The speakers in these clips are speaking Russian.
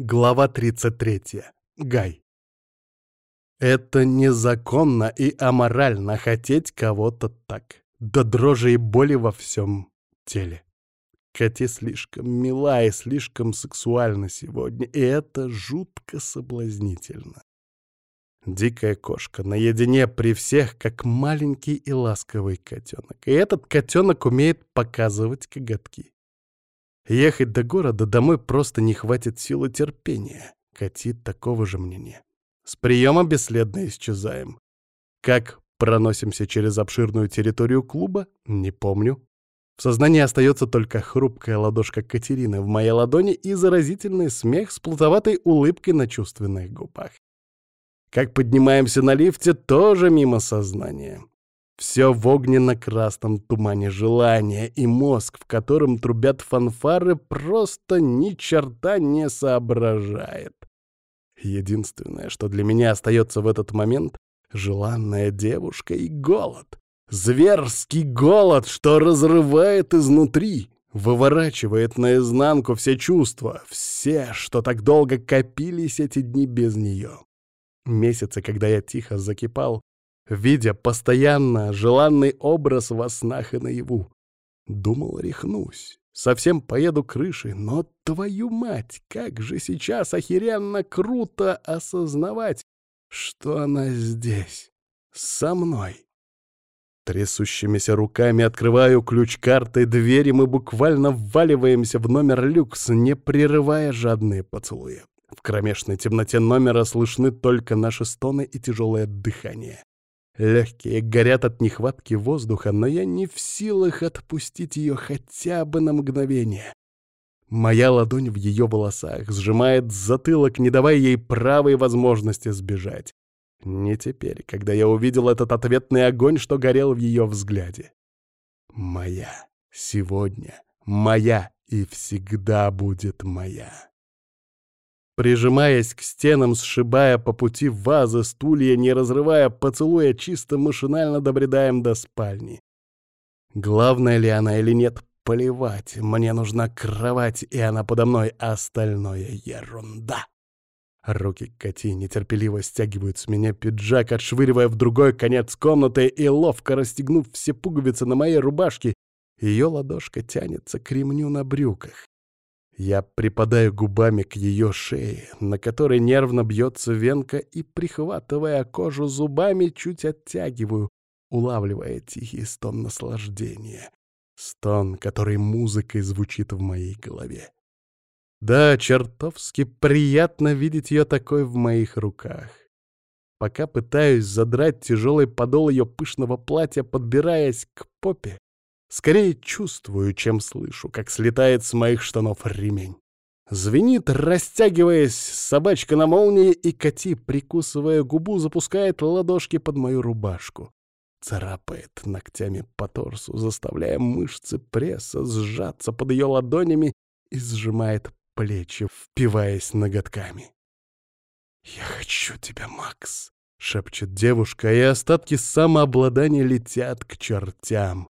Глава 33. Гай. Это незаконно и аморально хотеть кого-то так. До дрожи и боли во всем теле. Кати слишком мила и слишком сексуальна сегодня, и это жутко соблазнительно. Дикая кошка наедине при всех, как маленький и ласковый котенок. И этот котенок умеет показывать коготки. Ехать до города домой просто не хватит силы терпения. Катит такого же мнения. С приема бесследно исчезаем. Как проносимся через обширную территорию клуба, не помню. В сознании остается только хрупкая ладошка Катерины в моей ладони и заразительный смех с плутоватой улыбкой на чувственных губах. Как поднимаемся на лифте, тоже мимо сознания. Все в огненно-красном тумане желания, и мозг, в котором трубят фанфары, просто ни черта не соображает. Единственное, что для меня остается в этот момент — желанная девушка и голод. Зверский голод, что разрывает изнутри, выворачивает наизнанку все чувства, все, что так долго копились эти дни без нее. Месяцы, когда я тихо закипал, видя постоянно желанный образ во снах и наяву. Думал, рехнусь, совсем поеду крышей, но, твою мать, как же сейчас охеренно круто осознавать, что она здесь, со мной. Трясущимися руками открываю ключ картой двери, мы буквально вваливаемся в номер люкс, не прерывая жадные поцелуи. В кромешной темноте номера слышны только наши стоны и тяжелое дыхание. Легкие горят от нехватки воздуха, но я не в силах отпустить ее хотя бы на мгновение. Моя ладонь в ее волосах сжимает затылок, не давая ей правой возможности сбежать. Не теперь, когда я увидел этот ответный огонь, что горел в ее взгляде. Моя. Сегодня. Моя. И всегда будет моя. Прижимаясь к стенам, сшибая по пути вазы, стулья, не разрывая поцелуя, чисто машинально добредаем до спальни. Главное ли она или нет, поливать. Мне нужна кровать, и она подо мной, остальное ерунда. Руки Кати нетерпеливо стягивают с меня пиджак, отшвыривая в другой конец комнаты и, ловко расстегнув все пуговицы на моей рубашке, ее ладошка тянется к ремню на брюках. Я припадаю губами к ее шее, на которой нервно бьется венка, и, прихватывая кожу зубами, чуть оттягиваю, улавливая тихий стон наслаждения. Стон, который музыкой звучит в моей голове. Да, чертовски приятно видеть ее такой в моих руках. Пока пытаюсь задрать тяжелый подол ее пышного платья, подбираясь к попе, Скорее чувствую, чем слышу, как слетает с моих штанов ремень. Звенит, растягиваясь, собачка на молнии, и коти, прикусывая губу, запускает ладошки под мою рубашку. Царапает ногтями по торсу, заставляя мышцы пресса сжаться под ее ладонями и сжимает плечи, впиваясь ноготками. «Я хочу тебя, Макс!» — шепчет девушка, и остатки самообладания летят к чертям.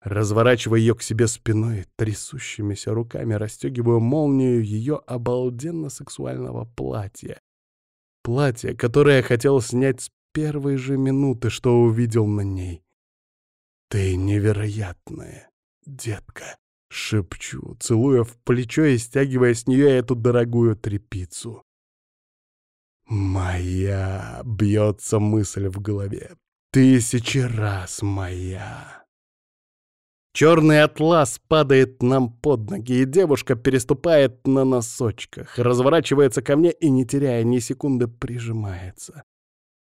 Разворачивая ее к себе спиной, трясущимися руками расстегиваю молнию ее обалденно сексуального платья. Платье, которое я хотел снять с первой же минуты, что увидел на ней. «Ты невероятная, детка!» — шепчу, целуя в плечо и стягивая с нее эту дорогую трепицу. «Моя!» — бьется мысль в голове. «Тысячи раз моя!» Черный атлас падает нам под ноги, и девушка переступает на носочках, разворачивается ко мне и, не теряя ни секунды, прижимается.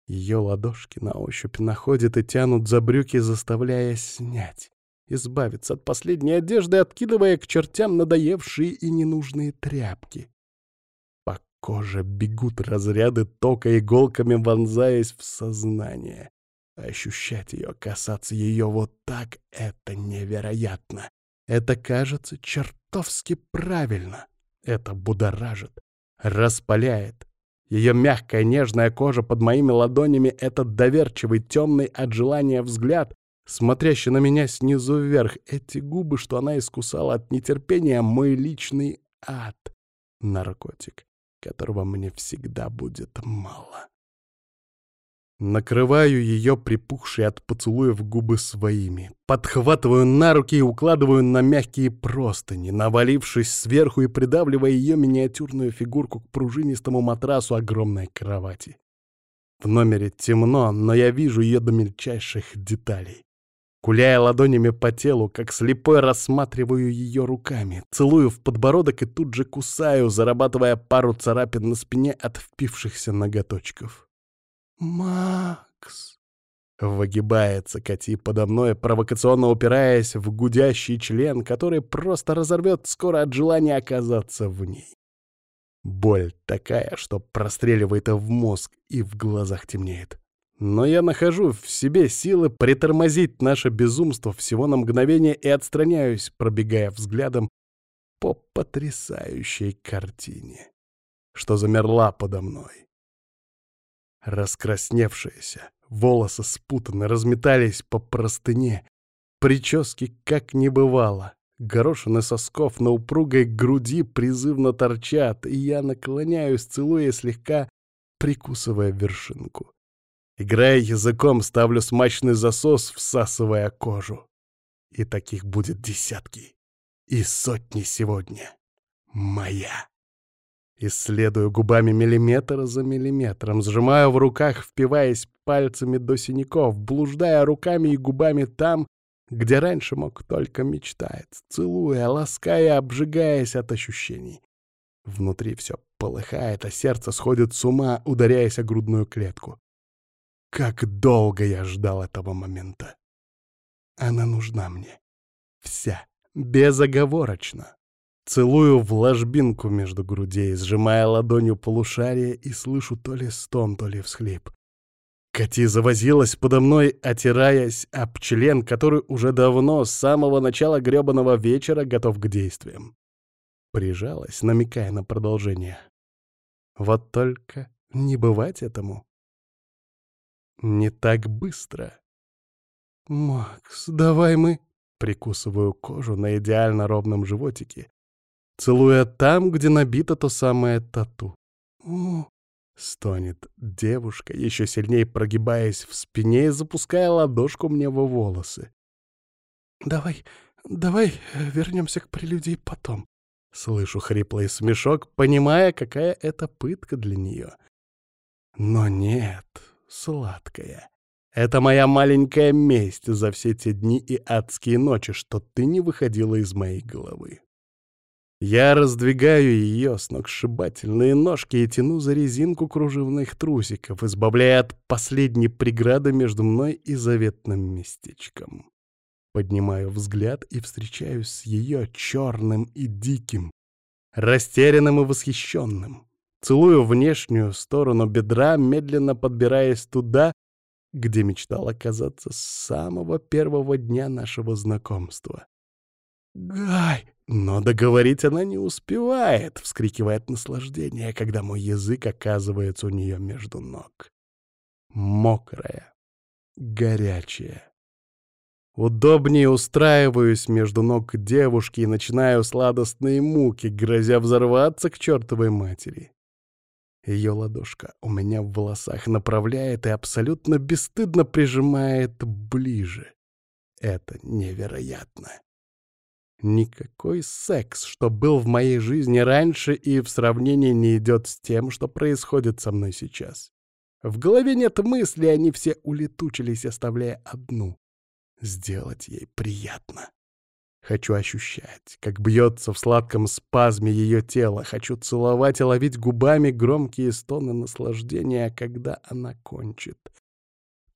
Ее ладошки на ощупь находят и тянут за брюки, заставляя снять, избавиться от последней одежды, откидывая к чертям надоевшие и ненужные тряпки. По коже бегут разряды тока иголками, вонзаясь в сознание. Ощущать ее, касаться ее вот так — это невероятно. Это кажется чертовски правильно. Это будоражит, распаляет. Ее мягкая нежная кожа под моими ладонями — этот доверчивый, темный от желания взгляд, смотрящий на меня снизу вверх. Эти губы, что она искусала от нетерпения, мой личный ад. Наркотик. которого мне всегда будет мало. Накрываю ее припухшие от поцелуев губы своими, подхватываю на руки и укладываю на мягкие простыни, навалившись сверху и придавливая ее миниатюрную фигурку к пружинистому матрасу огромной кровати. В номере темно, но я вижу ее до мельчайших деталей. Куляя ладонями по телу, как слепой рассматриваю ее руками, целую в подбородок и тут же кусаю, зарабатывая пару царапин на спине от впившихся ноготочков. «Макс!» Выгибается Кати подо мной, провокационно упираясь в гудящий член, который просто разорвет скоро от желания оказаться в ней. Боль такая, что простреливает в мозг и в глазах темнеет. Но я нахожу в себе силы притормозить наше безумство всего на мгновение и отстраняюсь, пробегая взглядом по потрясающей картине, что замерла подо мной. Раскрасневшиеся, волосы спутаны, разметались по простыне, прически как не бывало. Горошины сосков на упругой груди призывно торчат, и я наклоняюсь, целуя слегка, прикусывая вершинку. Играя языком, ставлю смачный засос, всасывая кожу. И таких будет десятки. И сотни сегодня. Моя. Исследую губами миллиметр за миллиметром, сжимаю в руках, впиваясь пальцами до синяков, блуждая руками и губами там, где раньше мог только мечтать, целуя, лаская, обжигаясь от ощущений. Внутри все полыхает, а сердце сходит с ума, ударяясь о грудную клетку. Как долго я ждал этого момента. Она нужна мне. Вся, безоговорочно. Целую в ложбинку между грудей, сжимая ладонью полушарие, и слышу то ли стон, то ли всхлип. Кати завозилась подо мной, отираясь об член, который уже давно, с самого начала грёбаного вечера, готов к действиям. Прижалась, намекая на продолжение. Вот только не бывать этому. Не так быстро. «Макс, давай мы...» Прикусываю кожу на идеально ровном животике, целуя там, где набито то самое тату. «О!» — стонет девушка, еще сильнее прогибаясь в спине и запуская ладошку мне во волосы. «Давай, давай вернемся к прелюдии потом». Слышу хриплый смешок, понимая, какая это пытка для нее. Но нет, сладкая. Это моя маленькая месть за все те дни и адские ночи, что ты не выходила из моей головы. Я раздвигаю ее сногсшибательные ножки и тяну за резинку кружевных трусиков, избавляя от последней преграды между мной и заветным местечком. Поднимаю взгляд и встречаюсь с ее черным и диким, растерянным и восхищенным. Целую внешнюю сторону бедра, медленно подбираясь туда, где мечтал оказаться с самого первого дня нашего знакомства. «Гай!» Но договорить она не успевает, вскрикивает наслаждение, когда мой язык оказывается у нее между ног. Мокрая, горячая. Удобнее устраиваюсь между ног девушки и начинаю сладостные муки, грозя взорваться к чертовой матери. Ее ладошка у меня в волосах направляет и абсолютно бесстыдно прижимает ближе. Это невероятно. Никакой секс, что был в моей жизни раньше и в сравнении не идет с тем, что происходит со мной сейчас. В голове нет мысли, они все улетучились, оставляя одну — сделать ей приятно. Хочу ощущать, как бьется в сладком спазме ее тело. Хочу целовать и ловить губами громкие стоны наслаждения, когда она кончит.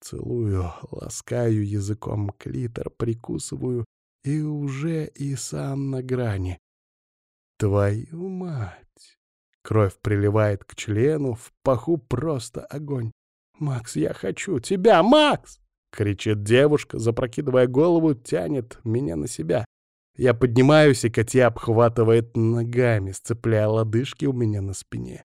Целую, ласкаю языком клитор, прикусываю и уже и сам на грани. Твою мать! Кровь приливает к члену, в паху просто огонь. «Макс, я хочу тебя, Макс!» — кричит девушка, запрокидывая голову, тянет меня на себя. Я поднимаюсь, и котя обхватывает ногами, сцепляя лодыжки у меня на спине.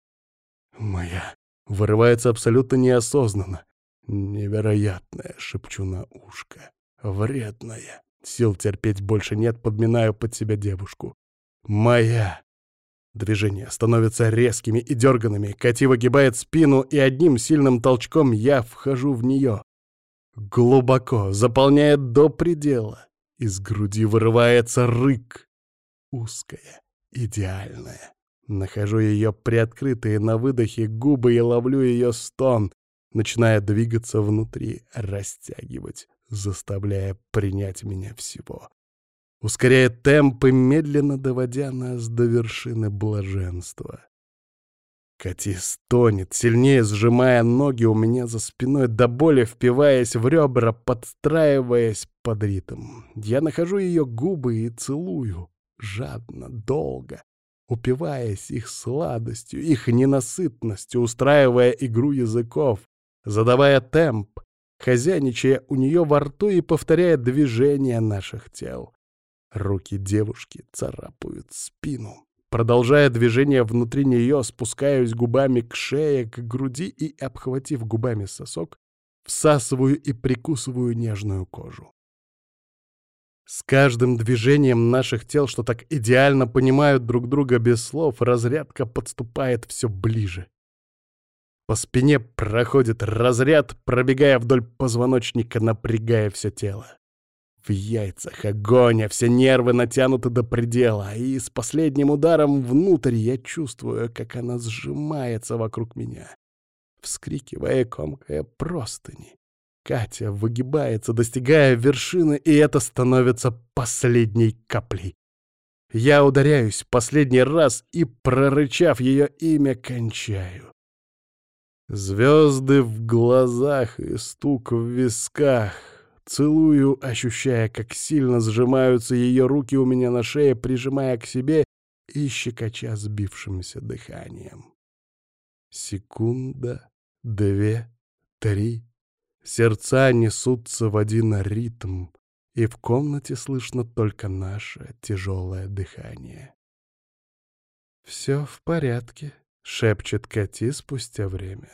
Моя вырывается абсолютно неосознанно. Невероятная, шепчу на ушко. Вредная. Сил терпеть больше нет, подминаю под себя девушку. Моя. Движения становятся резкими и дерганными, Кати выгибает спину, и одним сильным толчком я вхожу в нее. Глубоко, заполняет до предела. Из груди вырывается рык. Узкая, идеальная. Нахожу ее приоткрытые на выдохе губы и ловлю ее стон, начиная двигаться внутри, растягивать, заставляя принять меня всего ускоряя темп и медленно доводя нас до вершины блаженства. Кати стонет, сильнее сжимая ноги у меня за спиной, до боли впиваясь в ребра, подстраиваясь под ритм. Я нахожу ее губы и целую, жадно, долго, упиваясь их сладостью, их ненасытностью, устраивая игру языков, задавая темп, хозяйничая у нее во рту и повторяя движения наших тел. Руки девушки царапают спину. Продолжая движение внутри нее, спускаюсь губами к шее, к груди и, обхватив губами сосок, всасываю и прикусываю нежную кожу. С каждым движением наших тел, что так идеально понимают друг друга без слов, разрядка подступает все ближе. По спине проходит разряд, пробегая вдоль позвоночника, напрягая все тело. В яйцах огонь, а все нервы натянуты до предела, и с последним ударом внутрь я чувствую, как она сжимается вокруг меня, вскрикивая комкая простыни. Катя выгибается, достигая вершины, и это становится последней каплей. Я ударяюсь последний раз и, прорычав ее имя, кончаю. Звезды в глазах и стук в висках. Целую, ощущая, как сильно сжимаются ее руки у меня на шее, прижимая к себе и щекоча сбившимся дыханием. Секунда, две, три. Сердца несутся в один ритм, и в комнате слышно только наше тяжелое дыхание. «Все в порядке», — шепчет Кати спустя время.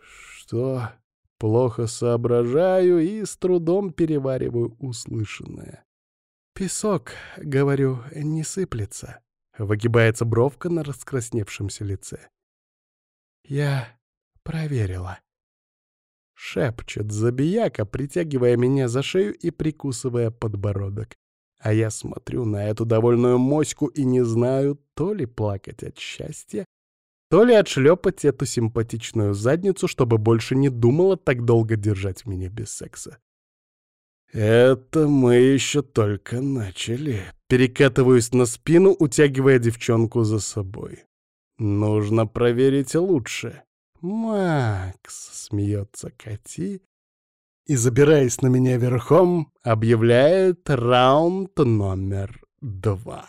«Что?» Плохо соображаю и с трудом перевариваю услышанное. «Песок, — говорю, — не сыплется», — выгибается бровка на раскрасневшемся лице. «Я проверила». Шепчет забияка, притягивая меня за шею и прикусывая подбородок. А я смотрю на эту довольную моську и не знаю, то ли плакать от счастья, то ли отшлепать эту симпатичную задницу, чтобы больше не думала так долго держать меня без секса. Это мы еще только начали. Перекатываюсь на спину, утягивая девчонку за собой. Нужно проверить лучше. Макс, смеется Кати, и, забираясь на меня верхом, объявляет раунд номер два.